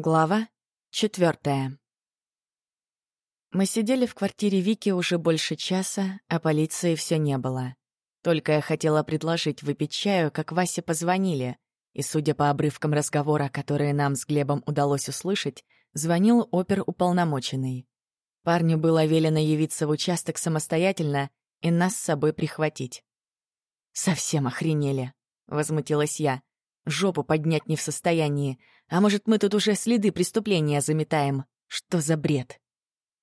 Глава четвертая. Мы сидели в квартире Вики уже больше часа, а полиции все не было. Только я хотела предложить выпить чаю, как Васе позвонили, и, судя по обрывкам разговора, которые нам с Глебом удалось услышать, звонил оперуполномоченный. Парню было велено явиться в участок самостоятельно и нас с собой прихватить. «Совсем охренели», — возмутилась я. «Жопу поднять не в состоянии, а может, мы тут уже следы преступления заметаем? Что за бред?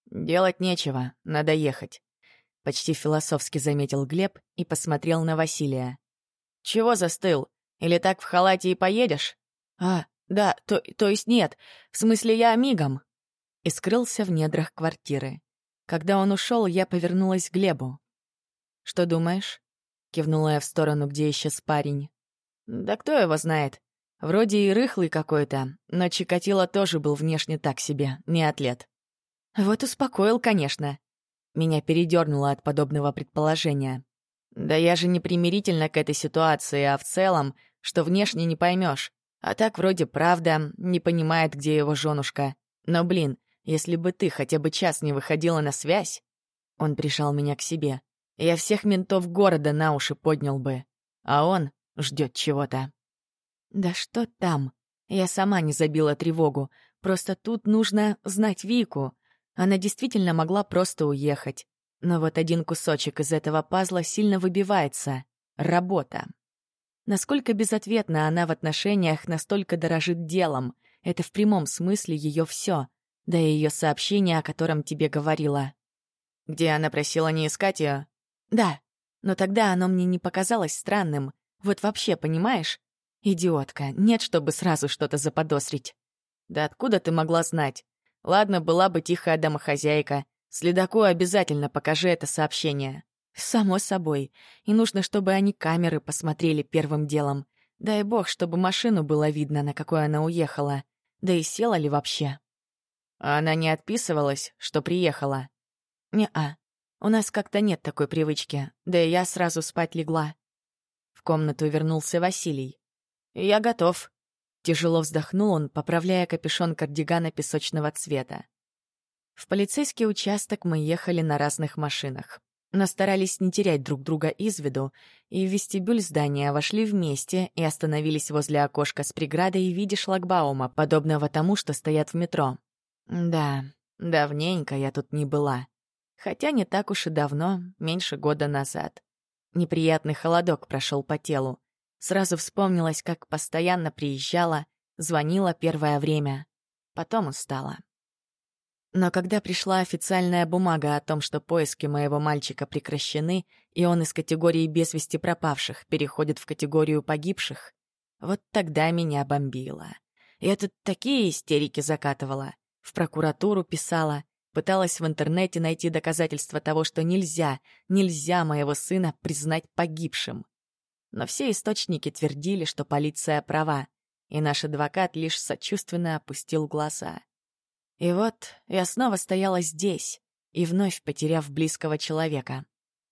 Делать нечего, надо ехать. Почти философски заметил Глеб и посмотрел на Василия. Чего застыл? Или так в халате и поедешь? А, да, то, то есть нет. В смысле, я мигом. И скрылся в недрах квартиры. Когда он ушел, я повернулась к Глебу. «Что думаешь?» — кивнула я в сторону, где исчез парень. «Да кто его знает? Вроде и рыхлый какой-то, но Чикатило тоже был внешне так себе, не атлет. Вот успокоил, конечно. Меня передернуло от подобного предположения. Да я же не примирительно к этой ситуации, а в целом, что внешне не поймешь. А так вроде правда, не понимает, где его женушка. Но, блин, если бы ты хотя бы час не выходила на связь... Он прижал меня к себе. Я всех ментов города на уши поднял бы. А он ждет чего-то. Да что там? Я сама не забила тревогу. Просто тут нужно знать Вику. Она действительно могла просто уехать. Но вот один кусочек из этого пазла сильно выбивается. Работа. Насколько безответна она в отношениях, настолько дорожит делом. Это в прямом смысле ее все. Да и ее сообщение, о котором тебе говорила. Где она просила не искать ее? Да. Но тогда оно мне не показалось странным. Вот вообще, понимаешь? Идиотка, нет, чтобы сразу что-то заподозрить. Да откуда ты могла знать? Ладно, была бы тихая домохозяйка. Следаку обязательно покажи это сообщение. Само собой. И нужно, чтобы они камеры посмотрели первым делом. Дай бог, чтобы машину было видно, на какой она уехала. Да и села ли вообще. А она не отписывалась, что приехала? Не-а. У нас как-то нет такой привычки. Да и я сразу спать легла. В комнату вернулся Василий. «Я готов». Тяжело вздохнул он, поправляя капюшон кардигана песочного цвета. В полицейский участок мы ехали на разных машинах. Но старались не терять друг друга из виду, и в вестибюль здания вошли вместе и остановились возле окошка с преградой в виде шлагбаума, подобного тому, что стоят в метро. Да, давненько я тут не была. Хотя не так уж и давно, меньше года назад. Неприятный холодок прошел по телу. Сразу вспомнилось, как постоянно приезжала, звонила первое время. Потом устала. Но когда пришла официальная бумага о том, что поиски моего мальчика прекращены, и он из категории без вести пропавших переходит в категорию погибших, вот тогда меня бомбило. Я тут такие истерики закатывала, в прокуратуру писала, пыталась в интернете найти доказательства того, что нельзя, нельзя моего сына признать погибшим но все источники твердили, что полиция права, и наш адвокат лишь сочувственно опустил глаза. И вот я снова стояла здесь, и вновь потеряв близкого человека.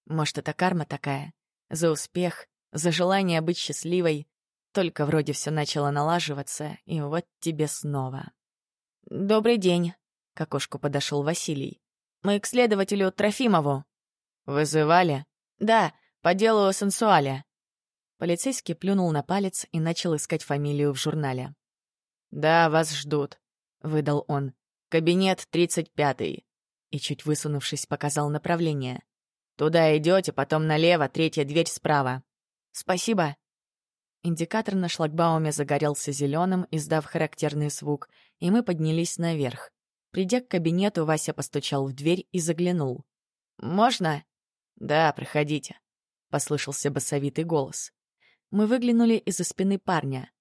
Может, это карма такая? За успех, за желание быть счастливой. Только вроде все начало налаживаться, и вот тебе снова. «Добрый день», — к окошку подошел Василий. «Мы к следователю Трофимову». «Вызывали?» «Да, по делу о сенсуале». Полицейский плюнул на палец и начал искать фамилию в журнале. «Да, вас ждут», — выдал он. «Кабинет 35-й». И, чуть высунувшись, показал направление. «Туда идете, потом налево, третья дверь справа». «Спасибо». Индикатор на шлагбауме загорелся зеленым, издав характерный звук, и мы поднялись наверх. Придя к кабинету, Вася постучал в дверь и заглянул. «Можно?» «Да, проходите», — послышался басовитый голос. Мы выглянули из-за спины парня.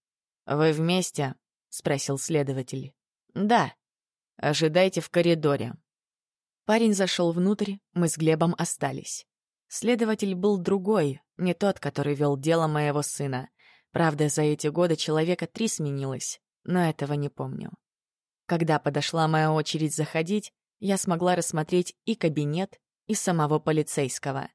«Вы вместе?» — спросил следователь. «Да. Ожидайте в коридоре». Парень зашел внутрь, мы с Глебом остались. Следователь был другой, не тот, который вел дело моего сына. Правда, за эти годы человека три сменилось, но этого не помню. Когда подошла моя очередь заходить, я смогла рассмотреть и кабинет, и самого полицейского.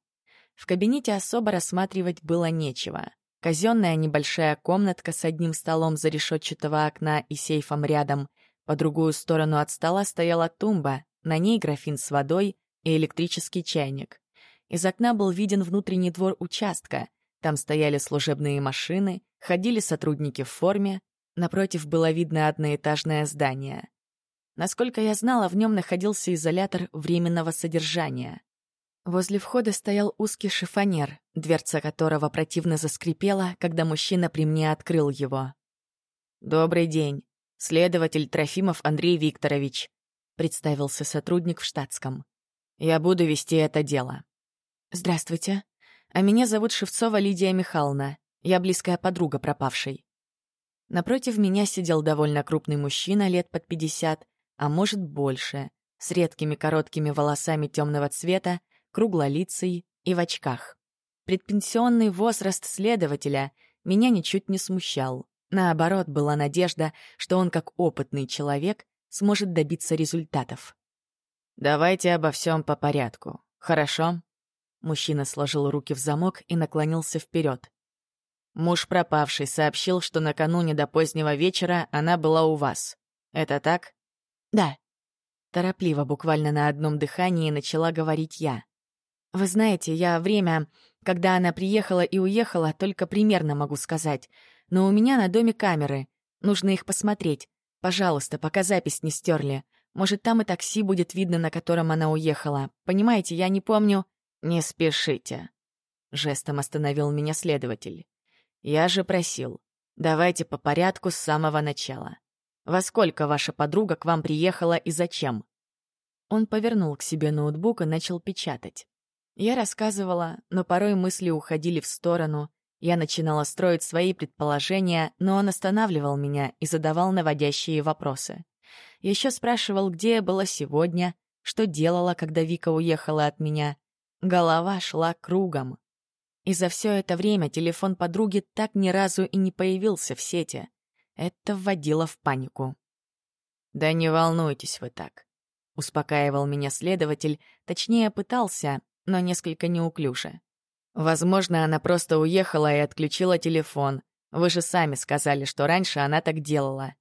В кабинете особо рассматривать было нечего. Казенная небольшая комнатка с одним столом за решетчатого окна и сейфом рядом, По другую сторону от стола стояла тумба, на ней графин с водой и электрический чайник. Из окна был виден внутренний двор участка. Там стояли служебные машины, ходили сотрудники в форме. Напротив было видно одноэтажное здание. Насколько я знала, в нем находился изолятор временного содержания. Возле входа стоял узкий шифонер, дверца которого противно заскрипела, когда мужчина при мне открыл его. «Добрый день. Следователь Трофимов Андрей Викторович», — представился сотрудник в штатском. «Я буду вести это дело». «Здравствуйте. А меня зовут Шевцова Лидия Михайловна. Я близкая подруга пропавшей». Напротив меня сидел довольно крупный мужчина лет под пятьдесят, а может больше, с редкими короткими волосами темного цвета круглолицый и в очках. Предпенсионный возраст следователя меня ничуть не смущал. Наоборот, была надежда, что он, как опытный человек, сможет добиться результатов. «Давайте обо всем по порядку, хорошо?» Мужчина сложил руки в замок и наклонился вперед. Муж пропавший сообщил, что накануне до позднего вечера она была у вас. Это так? Да. Торопливо, буквально на одном дыхании, начала говорить я. Вы знаете, я время, когда она приехала и уехала, только примерно могу сказать. Но у меня на доме камеры. Нужно их посмотреть. Пожалуйста, пока запись не стерли. Может, там и такси будет видно, на котором она уехала. Понимаете, я не помню... Не спешите. Жестом остановил меня следователь. Я же просил. Давайте по порядку с самого начала. Во сколько ваша подруга к вам приехала и зачем? Он повернул к себе ноутбук и начал печатать. Я рассказывала, но порой мысли уходили в сторону. Я начинала строить свои предположения, но он останавливал меня и задавал наводящие вопросы. Еще спрашивал, где я была сегодня, что делала, когда Вика уехала от меня. Голова шла кругом. И за все это время телефон подруги так ни разу и не появился в сети. Это вводило в панику. «Да не волнуйтесь вы так», — успокаивал меня следователь, точнее пытался, но несколько неуклюже. Возможно, она просто уехала и отключила телефон. Вы же сами сказали, что раньше она так делала.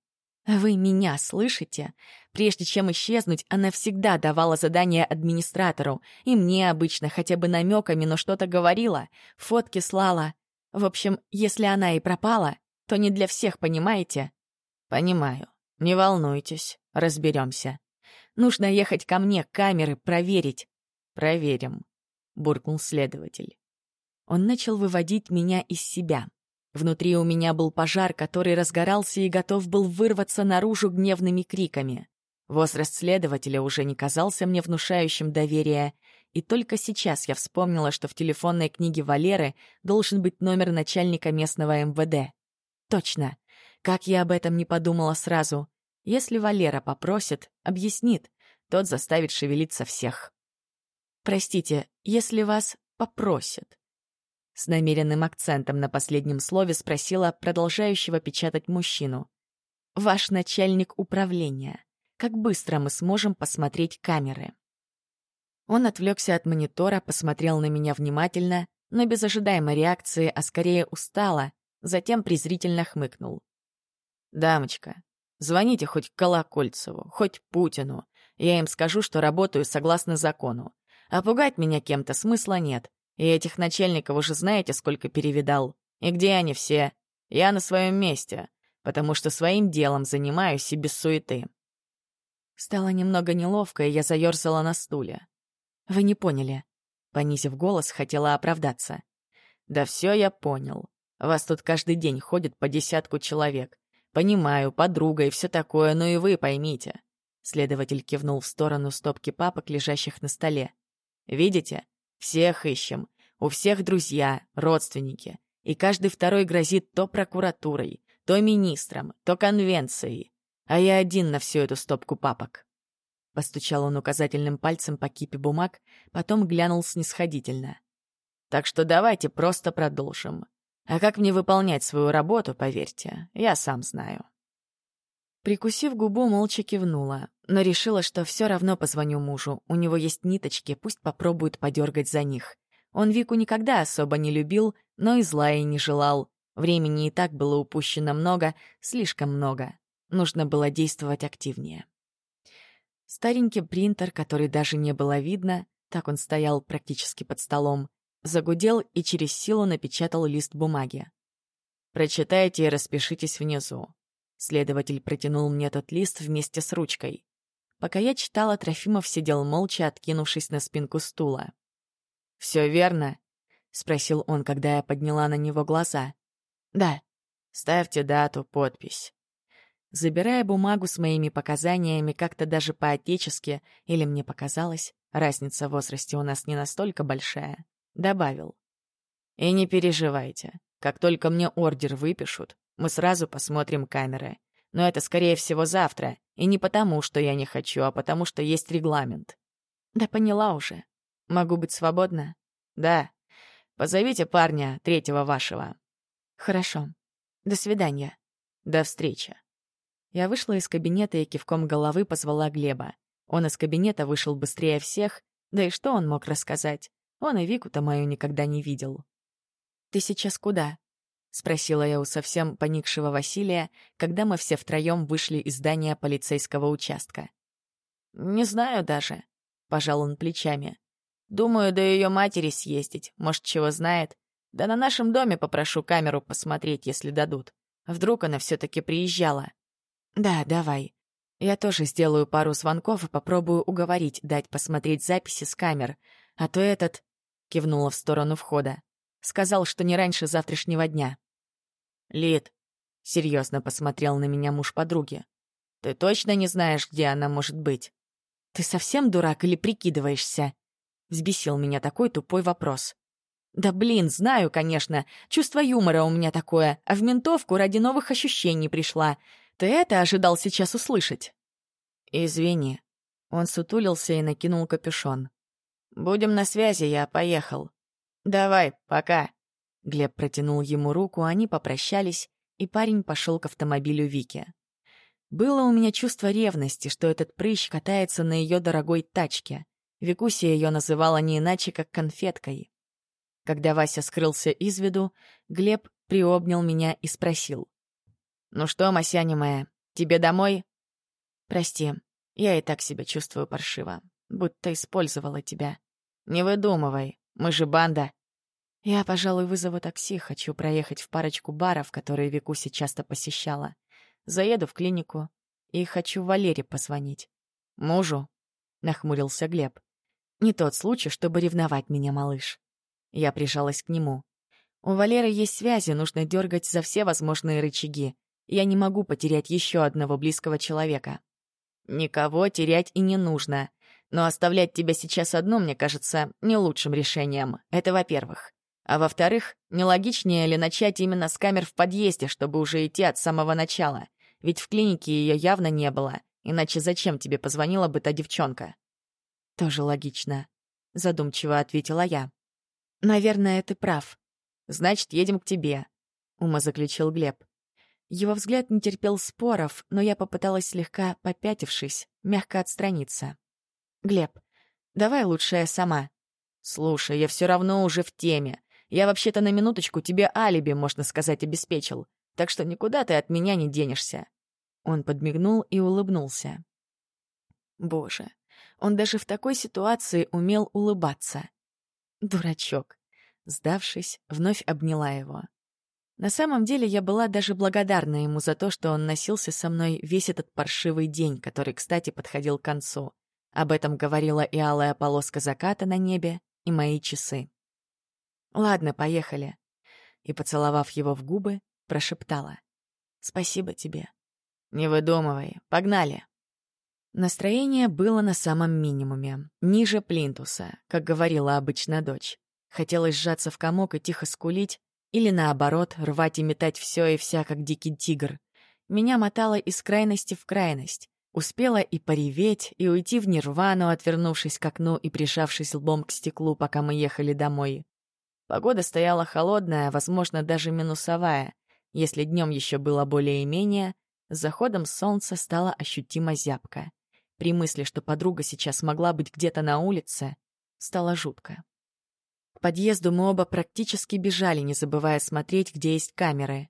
Вы меня слышите? Прежде чем исчезнуть, она всегда давала задание администратору, и мне обычно хотя бы намеками, но что-то говорила, фотки слала. В общем, если она и пропала, то не для всех, понимаете? Понимаю. Не волнуйтесь, разберемся. Нужно ехать ко мне, камеры проверить. Проверим буркнул следователь. Он начал выводить меня из себя. Внутри у меня был пожар, который разгорался и готов был вырваться наружу гневными криками. Возраст следователя уже не казался мне внушающим доверие, и только сейчас я вспомнила, что в телефонной книге Валеры должен быть номер начальника местного МВД. Точно. Как я об этом не подумала сразу. Если Валера попросит, объяснит, тот заставит шевелиться всех. Простите, если вас попросят. С намеренным акцентом на последнем слове спросила продолжающего печатать мужчину. «Ваш начальник управления. Как быстро мы сможем посмотреть камеры?» Он отвлекся от монитора, посмотрел на меня внимательно, но без ожидаемой реакции, а скорее устало, затем презрительно хмыкнул. «Дамочка, звоните хоть Колокольцеву, хоть Путину. Я им скажу, что работаю согласно закону. А пугать меня кем-то смысла нет. И этих начальников уже знаете, сколько перевидал. И где они все? Я на своем месте, потому что своим делом занимаюсь и без суеты. Стало немного неловко, и я заёрзала на стуле. «Вы не поняли». Понизив голос, хотела оправдаться. «Да все я понял. Вас тут каждый день ходит по десятку человек. Понимаю, подруга и все такое, но и вы поймите». Следователь кивнул в сторону стопки папок, лежащих на столе. Видите? Всех ищем. У всех друзья, родственники. И каждый второй грозит то прокуратурой, то министром, то конвенцией. А я один на всю эту стопку папок. Постучал он указательным пальцем по кипе бумаг, потом глянул снисходительно. Так что давайте просто продолжим. А как мне выполнять свою работу, поверьте, я сам знаю. Прикусив губу, молча кивнула, но решила, что все равно позвоню мужу. У него есть ниточки, пусть попробует подергать за них. Он Вику никогда особо не любил, но и зла и не желал. Времени и так было упущено много, слишком много. нужно было действовать активнее. Старенький принтер, который даже не было видно, так он стоял практически под столом, загудел и через силу напечатал лист бумаги. «Прочитайте и распишитесь внизу». Следователь протянул мне тот лист вместе с ручкой. Пока я читала, Трофимов сидел молча, откинувшись на спинку стула. «Все верно?» — спросил он, когда я подняла на него глаза. «Да». «Ставьте дату, подпись». Забирая бумагу с моими показаниями как-то даже по-отечески, или мне показалось, разница в возрасте у нас не настолько большая, добавил. «И не переживайте. Как только мне ордер выпишут, мы сразу посмотрим камеры. Но это, скорее всего, завтра. И не потому, что я не хочу, а потому, что есть регламент. Да поняла уже. Могу быть свободна? Да. Позовите парня, третьего вашего. Хорошо. До свидания. До встречи. Я вышла из кабинета и кивком головы позвала Глеба. Он из кабинета вышел быстрее всех, да и что он мог рассказать? Он и Вику-то мою никогда не видел. «Ты сейчас куда?» — спросила я у совсем поникшего Василия, когда мы все втроем вышли из здания полицейского участка. «Не знаю даже», — пожал он плечами. «Думаю, до ее матери съездить, может, чего знает. Да на нашем доме попрошу камеру посмотреть, если дадут. Вдруг она все-таки приезжала». «Да, давай. Я тоже сделаю пару звонков и попробую уговорить дать посмотреть записи с камер. А то этот...» — кивнула в сторону входа. Сказал, что не раньше завтрашнего дня. «Лид», — серьезно посмотрел на меня муж подруги, — «ты точно не знаешь, где она может быть?» «Ты совсем дурак или прикидываешься?» — взбесил меня такой тупой вопрос. «Да блин, знаю, конечно. Чувство юмора у меня такое, а в ментовку ради новых ощущений пришла. Ты это ожидал сейчас услышать?» «Извини». Он сутулился и накинул капюшон. «Будем на связи, я поехал». «Давай, пока». Глеб протянул ему руку, они попрощались, и парень пошел к автомобилю Вики. Было у меня чувство ревности, что этот прыщ катается на ее дорогой тачке. Викуся ее называла не иначе, как конфеткой. Когда Вася скрылся из виду, Глеб приобнял меня и спросил. «Ну что, Масяня моя, тебе домой?» «Прости, я и так себя чувствую паршиво, будто использовала тебя. Не выдумывай, мы же банда. Я, пожалуй, вызову такси, хочу проехать в парочку баров, которые Викуся часто посещала. Заеду в клинику и хочу Валере позвонить. Мужу? Нахмурился Глеб. Не тот случай, чтобы ревновать меня, малыш. Я прижалась к нему. У Валеры есть связи, нужно дергать за все возможные рычаги. Я не могу потерять еще одного близкого человека. Никого терять и не нужно. Но оставлять тебя сейчас одну, мне кажется, не лучшим решением. Это во-первых. А во-вторых, нелогичнее ли начать именно с камер в подъезде, чтобы уже идти от самого начала? Ведь в клинике ее явно не было. Иначе зачем тебе позвонила бы та девчонка? Тоже логично, задумчиво ответила я. Наверное, ты прав. Значит, едем к тебе, умозаключил Глеб. Его взгляд не терпел споров, но я попыталась слегка попятившись, мягко отстраниться. «Глеб, давай лучше я сама». «Слушай, я все равно уже в теме. Я вообще-то на минуточку тебе алиби, можно сказать, обеспечил. Так что никуда ты от меня не денешься». Он подмигнул и улыбнулся. Боже, он даже в такой ситуации умел улыбаться. Дурачок. Сдавшись, вновь обняла его. На самом деле я была даже благодарна ему за то, что он носился со мной весь этот паршивый день, который, кстати, подходил к концу. Об этом говорила и алая полоска заката на небе, и мои часы. «Ладно, поехали». И, поцеловав его в губы, прошептала. «Спасибо тебе». «Не выдумывай. Погнали». Настроение было на самом минимуме, ниже плинтуса, как говорила обычно дочь. Хотелось сжаться в комок и тихо скулить, или наоборот, рвать и метать все и вся, как дикий тигр. Меня мотало из крайности в крайность. Успела и пореветь, и уйти в нирвану, отвернувшись к окну и прижавшись лбом к стеклу, пока мы ехали домой. Погода стояла холодная, возможно, даже минусовая. Если днем еще было более-менее, с заходом солнца стала ощутимо зябко. При мысли, что подруга сейчас могла быть где-то на улице, стало жутко. К подъезду мы оба практически бежали, не забывая смотреть, где есть камеры.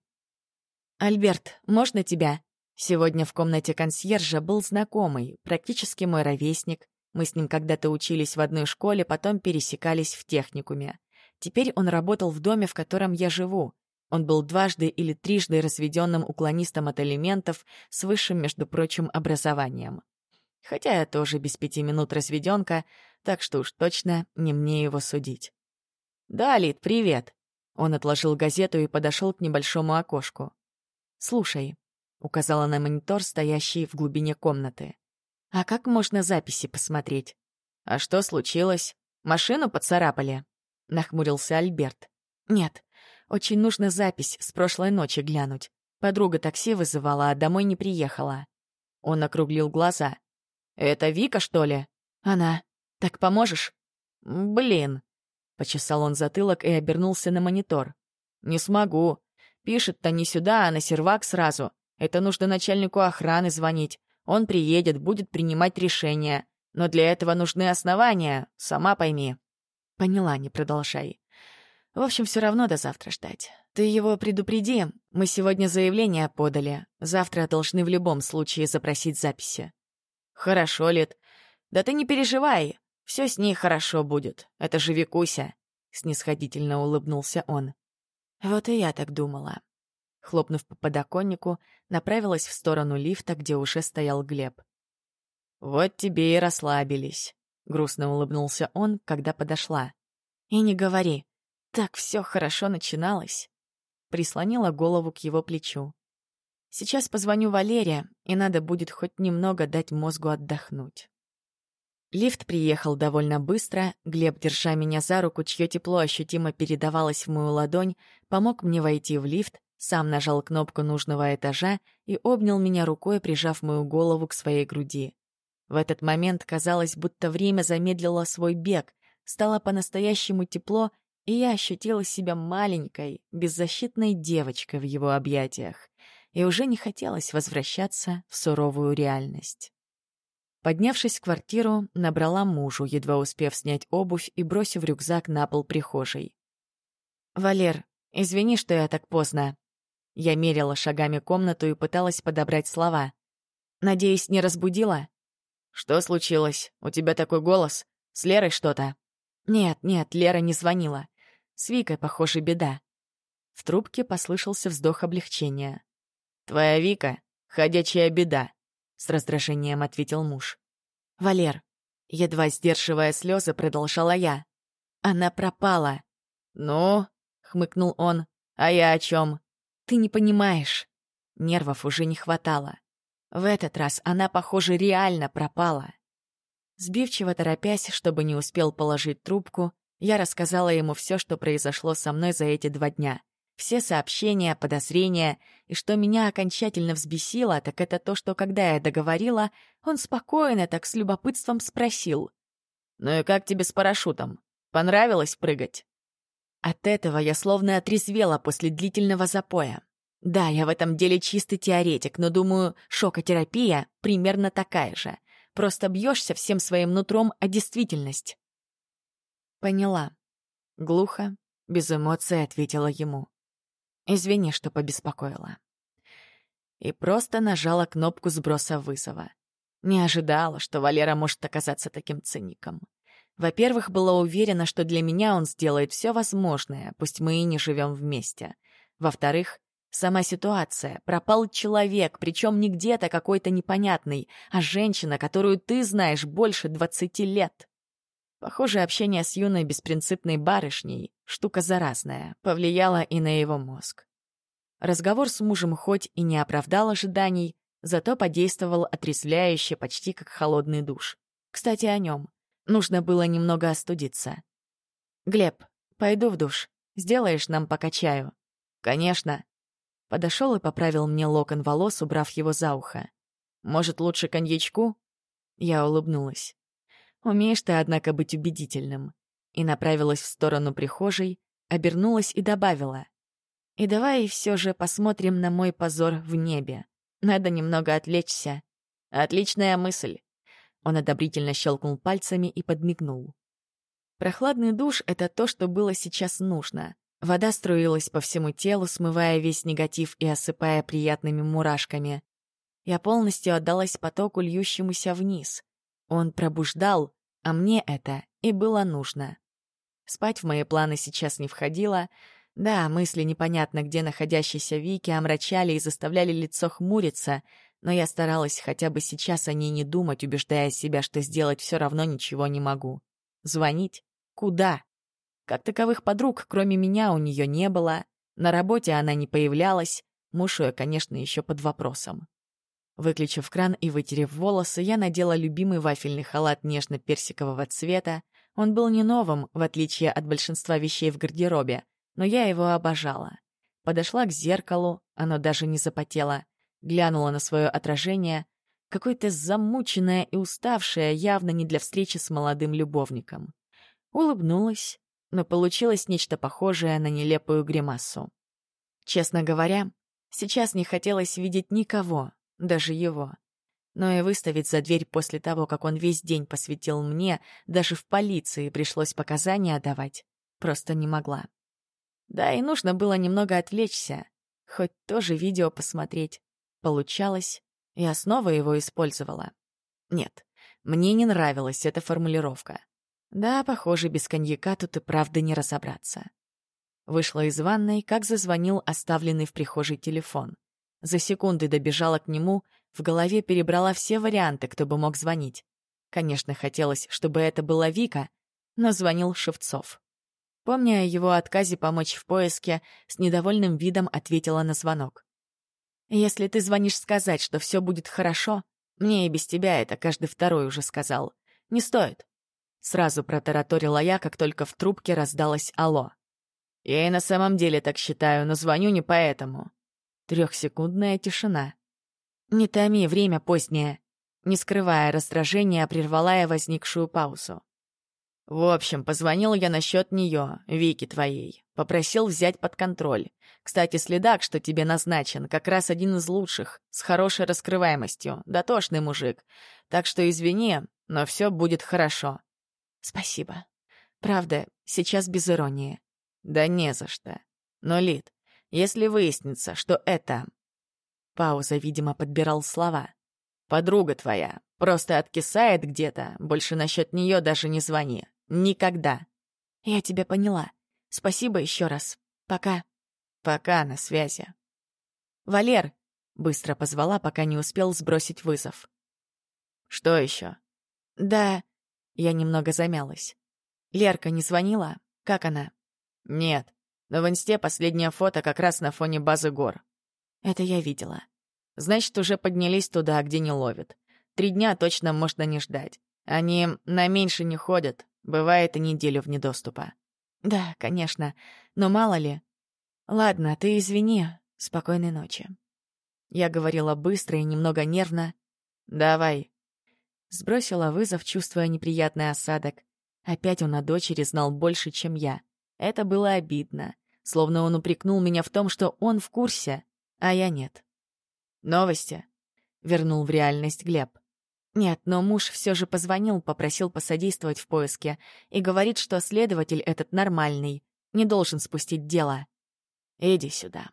«Альберт, можно тебя?» Сегодня в комнате консьержа был знакомый, практически мой ровесник. Мы с ним когда-то учились в одной школе, потом пересекались в техникуме. Теперь он работал в доме, в котором я живу. Он был дважды или трижды разведенным уклонистом от элементов с высшим, между прочим, образованием. Хотя я тоже без пяти минут разведенка, так что уж точно не мне его судить. «Да, Лид, привет!» Он отложил газету и подошел к небольшому окошку. «Слушай, — указала на монитор, стоящий в глубине комнаты. «А как можно записи посмотреть?» «А что случилось? Машину поцарапали?» — нахмурился Альберт. «Нет, очень нужно запись с прошлой ночи глянуть. Подруга такси вызывала, а домой не приехала». Он округлил глаза. «Это Вика, что ли?» «Она. Так поможешь?» «Блин». Почесал он затылок и обернулся на монитор. «Не смогу. Пишет-то не сюда, а на сервак сразу. Это нужно начальнику охраны звонить. Он приедет, будет принимать решения. Но для этого нужны основания, сама пойми». «Поняла, не продолжай. В общем, все равно до завтра ждать. Ты его предупреди. Мы сегодня заявление подали. Завтра должны в любом случае запросить записи». «Хорошо, Лид. Да ты не переживай. Все с ней хорошо будет. Это же Викуся», — снисходительно улыбнулся он. «Вот и я так думала хлопнув по подоконнику, направилась в сторону лифта, где уже стоял Глеб. «Вот тебе и расслабились», — грустно улыбнулся он, когда подошла. «И не говори, так все хорошо начиналось», — прислонила голову к его плечу. «Сейчас позвоню Валере, и надо будет хоть немного дать мозгу отдохнуть». Лифт приехал довольно быстро, Глеб, держа меня за руку, чье тепло ощутимо передавалось в мою ладонь, помог мне войти в лифт, сам нажал кнопку нужного этажа и обнял меня рукой, прижав мою голову к своей груди. В этот момент казалось, будто время замедлило свой бег, стало по-настоящему тепло, и я ощутила себя маленькой, беззащитной девочкой в его объятиях, и уже не хотелось возвращаться в суровую реальность. Поднявшись в квартиру, набрала мужу, едва успев снять обувь и бросив рюкзак на пол прихожей. «Валер, извини, что я так поздно», я мерила шагами комнату и пыталась подобрать слова. «Надеюсь, не разбудила?» «Что случилось? У тебя такой голос? С Лерой что-то?» «Нет, нет, Лера не звонила. С Викой, похоже, беда». В трубке послышался вздох облегчения. «Твоя Вика — ходячая беда», — с раздражением ответил муж. «Валер», — едва сдерживая слезы, продолжала я. «Она пропала». «Ну?» — хмыкнул он. «А я о чем? Ты не понимаешь. Нервов уже не хватало. В этот раз она, похоже, реально пропала. Сбивчиво торопясь, чтобы не успел положить трубку, я рассказала ему все, что произошло со мной за эти два дня. Все сообщения, подозрения, и что меня окончательно взбесило, так это то, что когда я договорила, он спокойно, так с любопытством спросил. «Ну и как тебе с парашютом? Понравилось прыгать?» От этого я словно отрезвела после длительного запоя. Да, я в этом деле чистый теоретик, но, думаю, шокотерапия примерно такая же. Просто бьешься всем своим нутром о действительность. Поняла. Глухо, без эмоций ответила ему. Извини, что побеспокоила. И просто нажала кнопку сброса вызова. Не ожидала, что Валера может оказаться таким циником. Во-первых, была уверена, что для меня он сделает все возможное, пусть мы и не живем вместе. Во-вторых, сама ситуация. Пропал человек, причем не где-то какой-то непонятный, а женщина, которую ты знаешь больше двадцати лет. Похоже, общение с юной беспринципной барышней, штука заразная, повлияло и на его мозг. Разговор с мужем хоть и не оправдал ожиданий, зато подействовал отрезвляюще, почти как холодный душ. Кстати, о нем. Нужно было немного остудиться. «Глеб, пойду в душ. Сделаешь нам пока чаю?» «Конечно». Подошел и поправил мне локон волос, убрав его за ухо. «Может, лучше коньячку?» Я улыбнулась. «Умеешь ты, однако, быть убедительным». И направилась в сторону прихожей, обернулась и добавила. «И давай все же посмотрим на мой позор в небе. Надо немного отвлечься». «Отличная мысль. Он одобрительно щелкнул пальцами и подмигнул. Прохладный душ — это то, что было сейчас нужно. Вода струилась по всему телу, смывая весь негатив и осыпая приятными мурашками. Я полностью отдалась потоку, льющемуся вниз. Он пробуждал, а мне это и было нужно. Спать в мои планы сейчас не входило. Да, мысли непонятно где находящейся Вики омрачали и заставляли лицо хмуриться, но я старалась хотя бы сейчас о ней не думать, убеждая себя, что сделать все равно ничего не могу. Звонить? Куда? Как таковых подруг, кроме меня, у нее не было. На работе она не появлялась. Муж ее, конечно, еще под вопросом. Выключив кран и вытерев волосы, я надела любимый вафельный халат нежно-персикового цвета. Он был не новым, в отличие от большинства вещей в гардеробе, но я его обожала. Подошла к зеркалу, оно даже не запотело, глянула на свое отражение, какое-то замученное и уставшее, явно не для встречи с молодым любовником. Улыбнулась, но получилось нечто похожее на нелепую гримасу. Честно говоря, сейчас не хотелось видеть никого, даже его. Но и выставить за дверь после того, как он весь день посвятил мне, даже в полиции пришлось показания давать, просто не могла. Да, и нужно было немного отвлечься, хоть тоже видео посмотреть. Получалось, я снова его использовала. Нет, мне не нравилась эта формулировка. Да, похоже, без коньяка тут и правда не разобраться. Вышла из ванной, как зазвонил оставленный в прихожей телефон. За секунды добежала к нему, в голове перебрала все варианты, кто бы мог звонить. Конечно, хотелось, чтобы это была Вика, но звонил Шевцов. Помня о его отказе помочь в поиске, с недовольным видом ответила на звонок. «Если ты звонишь сказать, что все будет хорошо, мне и без тебя это каждый второй уже сказал. Не стоит». Сразу протараторила я, как только в трубке раздалось «Алло». «Я и на самом деле так считаю, но звоню не поэтому». Трехсекундная тишина. «Не томи, время позднее». Не скрывая раздражения, прервала я возникшую паузу. В общем, позвонил я насчет нее, Вики твоей. Попросил взять под контроль. Кстати, следак, что тебе назначен, как раз один из лучших, с хорошей раскрываемостью, дотошный мужик. Так что извини, но все будет хорошо. Спасибо. Правда, сейчас без иронии. Да не за что. Но, Лид, если выяснится, что это... Пауза, видимо, подбирал слова. Подруга твоя просто откисает где-то, больше насчет нее даже не звони. Никогда. Я тебя поняла. Спасибо еще раз. Пока. Пока, на связи. Валер! Быстро позвала, пока не успел сбросить вызов. Что еще? Да, я немного замялась. Лерка не звонила? Как она? Нет. Но в инсте последнее фото как раз на фоне базы гор. Это я видела. Значит, уже поднялись туда, где не ловят. Три дня точно можно не ждать. Они на меньше не ходят. Бывает и неделю вне доступа. Да, конечно. Но мало ли. Ладно, ты извини. Спокойной ночи. Я говорила быстро и немного нервно. Давай. Сбросила вызов, чувствуя неприятный осадок. Опять он о дочери знал больше, чем я. Это было обидно. Словно он упрекнул меня в том, что он в курсе, а я нет. «Новости?» — вернул в реальность Глеб. Нет, но муж все же позвонил, попросил посодействовать в поиске и говорит, что следователь этот нормальный, не должен спустить дело. «Иди сюда».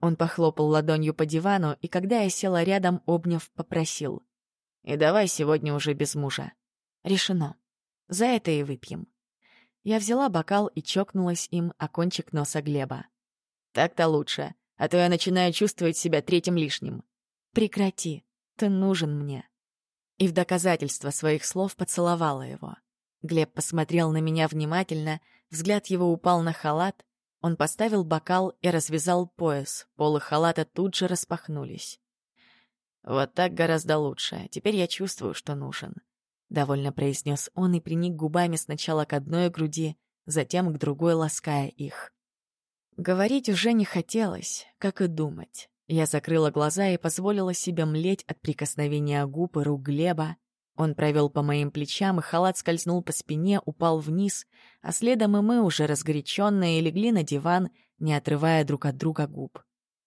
Он похлопал ладонью по дивану, и когда я села рядом, обняв, попросил. «И давай сегодня уже без мужа». «Решено. За это и выпьем». Я взяла бокал и чокнулась им о кончик носа Глеба. «Так-то лучше, а то я начинаю чувствовать себя третьим лишним». «Прекрати, ты нужен мне». И в доказательство своих слов поцеловала его. Глеб посмотрел на меня внимательно, взгляд его упал на халат, он поставил бокал и развязал пояс, полы халата тут же распахнулись. «Вот так гораздо лучше. Теперь я чувствую, что нужен. — довольно произнес он и приник губами сначала к одной груди, затем к другой, лаская их. Говорить уже не хотелось, как и думать. Я закрыла глаза и позволила себе млеть от прикосновения губ и рук Глеба. Он провел по моим плечам, и халат скользнул по спине, упал вниз, а следом и мы, уже разгоряченные, легли на диван, не отрывая друг от друга губ.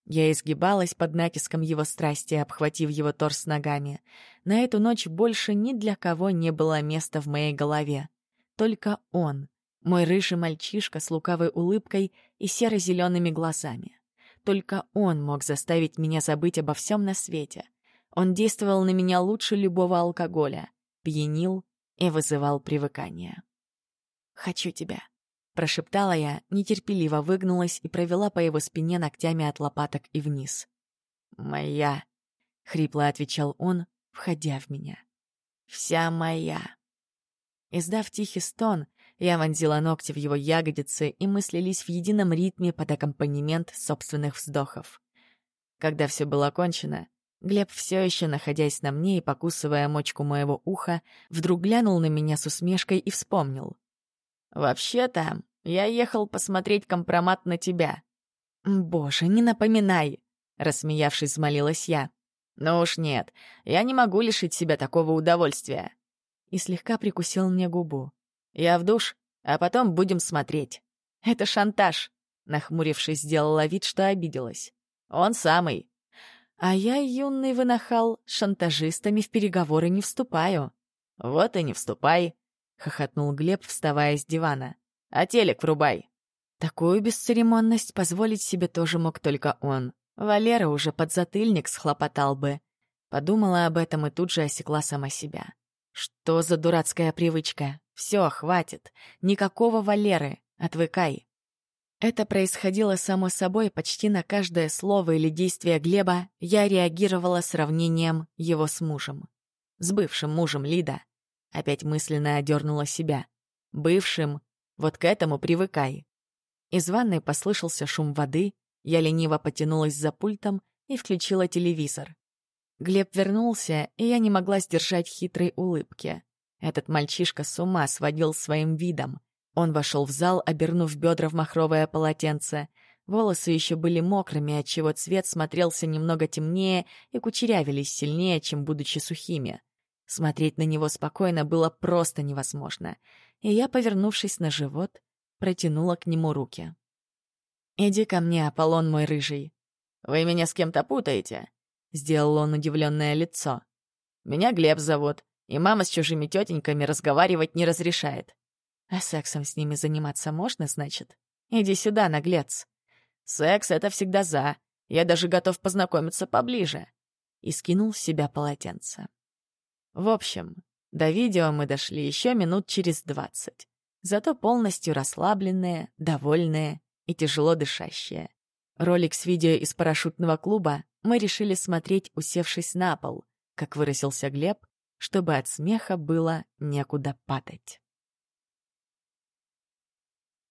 Я изгибалась под натиском его страсти, обхватив его торс ногами. На эту ночь больше ни для кого не было места в моей голове. Только он, мой рыжий мальчишка с лукавой улыбкой и серо-зелеными глазами. Только он мог заставить меня забыть обо всем на свете. Он действовал на меня лучше любого алкоголя, пьянил и вызывал привыкание. «Хочу тебя», — прошептала я, нетерпеливо выгнулась и провела по его спине ногтями от лопаток и вниз. «Моя», — хрипло отвечал он, входя в меня. «Вся моя». Издав тихий стон, я вонзила ногти в его ягодицы, и мы слились в едином ритме под аккомпанемент собственных вздохов. Когда все было кончено, Глеб, все еще находясь на мне и покусывая мочку моего уха, вдруг глянул на меня с усмешкой и вспомнил. «Вообще-то, я ехал посмотреть компромат на тебя». «Боже, не напоминай!» — рассмеявшись, взмолилась я. «Ну уж нет, я не могу лишить себя такого удовольствия». И слегка прикусил мне губу. «Я в душ, а потом будем смотреть». «Это шантаж», — нахмурившись, сделала вид, что обиделась. «Он самый». «А я, юный вынахал, шантажистами в переговоры не вступаю». «Вот и не вступай», — хохотнул Глеб, вставая с дивана. «А телек врубай». Такую бесцеремонность позволить себе тоже мог только он. Валера уже подзатыльник схлопотал бы. Подумала об этом и тут же осекла сама себя. Что за дурацкая привычка? Все, хватит. Никакого Валеры. Отвыкай. Это происходило само собой, почти на каждое слово или действие Глеба я реагировала сравнением его с мужем. С бывшим мужем Лида. Опять мысленно одернула себя. Бывшим. Вот к этому привыкай. Из ванной послышался шум воды, я лениво потянулась за пультом и включила телевизор. Глеб вернулся, и я не могла сдержать хитрой улыбки. Этот мальчишка с ума сводил своим видом. Он вошел в зал, обернув бедра в махровое полотенце. Волосы еще были мокрыми, отчего цвет смотрелся немного темнее и кучерявились сильнее, чем будучи сухими. Смотреть на него спокойно было просто невозможно. И я, повернувшись на живот, протянула к нему руки. «Иди ко мне, Аполлон мой рыжий». «Вы меня с кем-то путаете?» — сделал он удивленное лицо. «Меня Глеб зовут, и мама с чужими тетеньками разговаривать не разрешает». «А сексом с ними заниматься можно, значит? Иди сюда, наглец». «Секс — это всегда за. Я даже готов познакомиться поближе». И скинул с себя полотенце. В общем, до видео мы дошли еще минут через двадцать. Зато полностью расслабленные, довольные и тяжело дышащая. Ролик с видео из парашютного клуба мы решили смотреть, усевшись на пол, как выразился Глеб, чтобы от смеха было некуда падать.